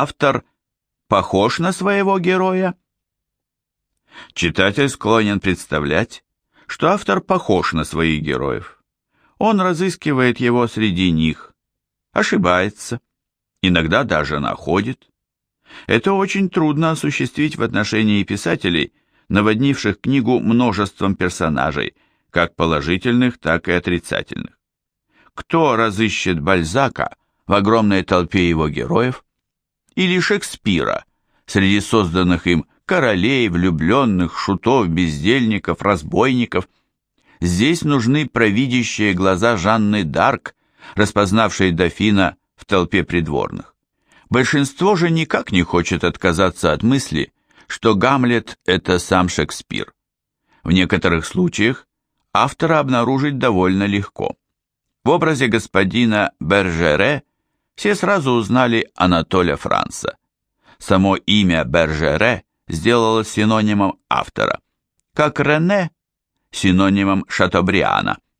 автор похож на своего героя? Читатель склонен представлять, что автор похож на своих героев. Он разыскивает его среди них, ошибается, иногда даже находит. Это очень трудно осуществить в отношении писателей, наводнивших книгу множеством персонажей, как положительных, так и отрицательных. Кто разыщет Бальзака в огромной толпе его героев? Или Шекспира среди созданных им королей, влюбленных, шутов, бездельников, разбойников? Здесь нужны провидящие глаза Жанны Дарк, распознавшей дофина в толпе придворных. Большинство же никак не хочет отказаться от мысли, что Гамлет – это сам Шекспир. В некоторых случаях автора обнаружить довольно легко. В образе господина Бержере все сразу узнали Анатоля Франца. Само имя Бержере сделалось синонимом автора, как Рене – синонимом Шатобриана –